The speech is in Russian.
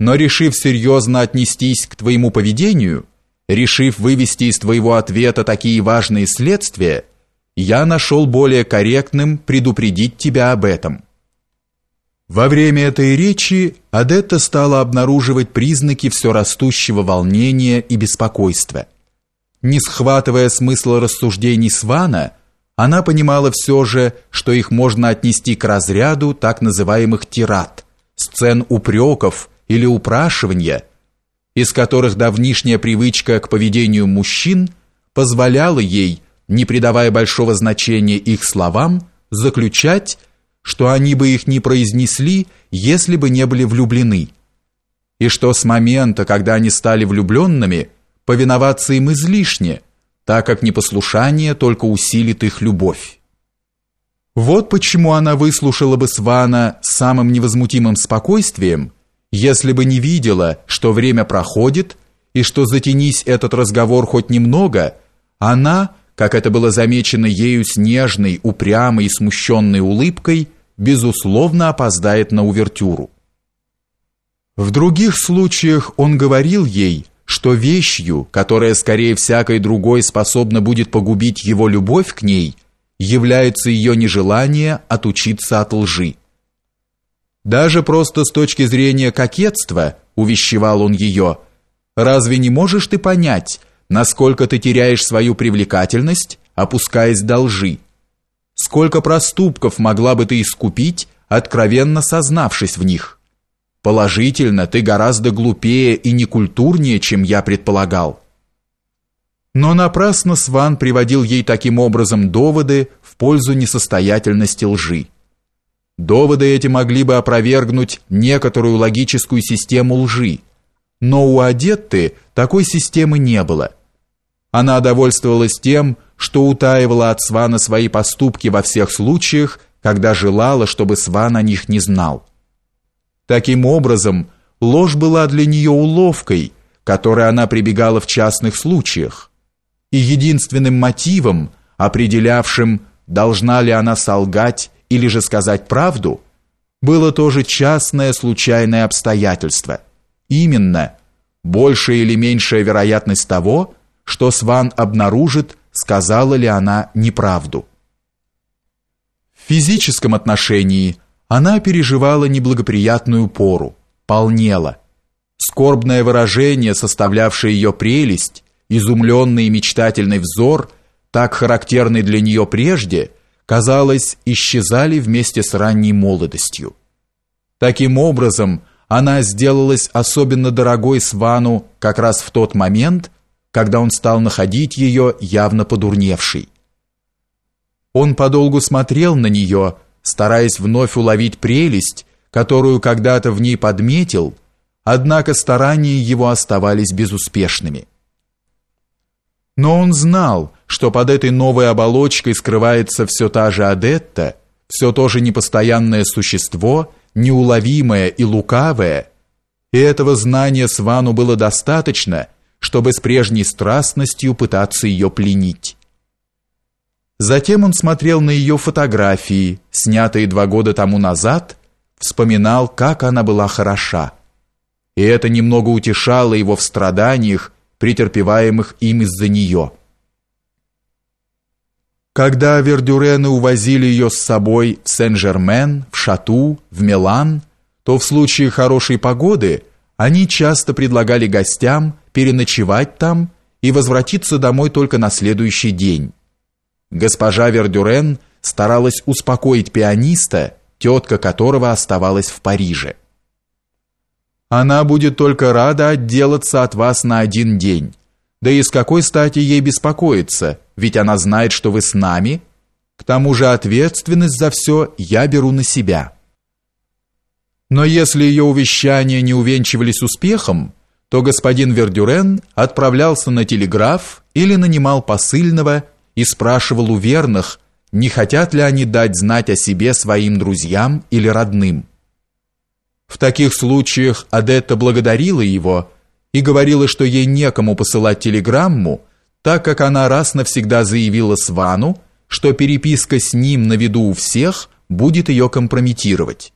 но решив серьезно отнестись к твоему поведению, решив вывести из твоего ответа такие важные следствия, я нашел более корректным предупредить тебя об этом. Во время этой речи Адетта стала обнаруживать признаки все растущего волнения и беспокойства. Не схватывая смысла рассуждений Свана, она понимала все же, что их можно отнести к разряду так называемых тират, сцен упреков или упрашивания, из которых давнишняя привычка к поведению мужчин позволяла ей, не придавая большого значения их словам, заключать, что они бы их не произнесли, если бы не были влюблены, и что с момента, когда они стали влюбленными, повиноваться им излишне, так как непослушание только усилит их любовь. Вот почему она выслушала бы Свана с самым невозмутимым спокойствием, если бы не видела, что время проходит и что затянись этот разговор хоть немного, она как это было замечено ею с нежной, упрямой и смущенной улыбкой, безусловно опоздает на увертюру. В других случаях он говорил ей, что вещью, которая скорее всякой другой способна будет погубить его любовь к ней, является ее нежелание отучиться от лжи. Даже просто с точки зрения кокетства, увещевал он ее, разве не можешь ты понять, насколько ты теряешь свою привлекательность, опускаясь до лжи. Сколько проступков могла бы ты искупить, откровенно сознавшись в них. Положительно, ты гораздо глупее и некультурнее, чем я предполагал. Но напрасно Сван приводил ей таким образом доводы в пользу несостоятельности лжи. Доводы эти могли бы опровергнуть некоторую логическую систему лжи, но у Адетты такой системы не было – она довольствовалась тем, что утаивала от Свана свои поступки во всех случаях, когда желала, чтобы Сван о них не знал. Таким образом, ложь была для нее уловкой, которой она прибегала в частных случаях, и единственным мотивом, определявшим, должна ли она солгать или же сказать правду, было тоже частное случайное обстоятельство. Именно большая или меньшая вероятность того, что Сван обнаружит, сказала ли она неправду. В физическом отношении она переживала неблагоприятную пору, полнела. Скорбное выражение, составлявшее ее прелесть, изумленный и мечтательный взор, так характерный для нее прежде, казалось, исчезали вместе с ранней молодостью. Таким образом, она сделалась особенно дорогой Свану как раз в тот момент, когда он стал находить ее явно подурневшей. Он подолгу смотрел на нее, стараясь вновь уловить прелесть, которую когда-то в ней подметил, однако старания его оставались безуспешными. Но он знал, что под этой новой оболочкой скрывается все та же Адетта, все то же непостоянное существо, неуловимое и лукавое, и этого знания Свану было достаточно – чтобы с прежней страстностью пытаться ее пленить. Затем он смотрел на ее фотографии, снятые два года тому назад, вспоминал, как она была хороша. И это немного утешало его в страданиях, претерпеваемых им из-за нее. Когда Вердюрены увозили ее с собой в Сен-Жермен, в Шату, в Милан, то в случае хорошей погоды они часто предлагали гостям переночевать там и возвратиться домой только на следующий день. Госпожа Вердюрен старалась успокоить пианиста, тетка которого оставалась в Париже. Она будет только рада отделаться от вас на один день. Да и с какой стати ей беспокоиться, ведь она знает, что вы с нами. К тому же ответственность за все я беру на себя. Но если ее увещания не увенчивались успехом, то господин Вердюрен отправлялся на телеграф или нанимал посыльного и спрашивал у верных, не хотят ли они дать знать о себе своим друзьям или родным. В таких случаях Адетта благодарила его и говорила, что ей некому посылать телеграмму, так как она раз навсегда заявила Свану, что переписка с ним на виду у всех будет ее компрометировать.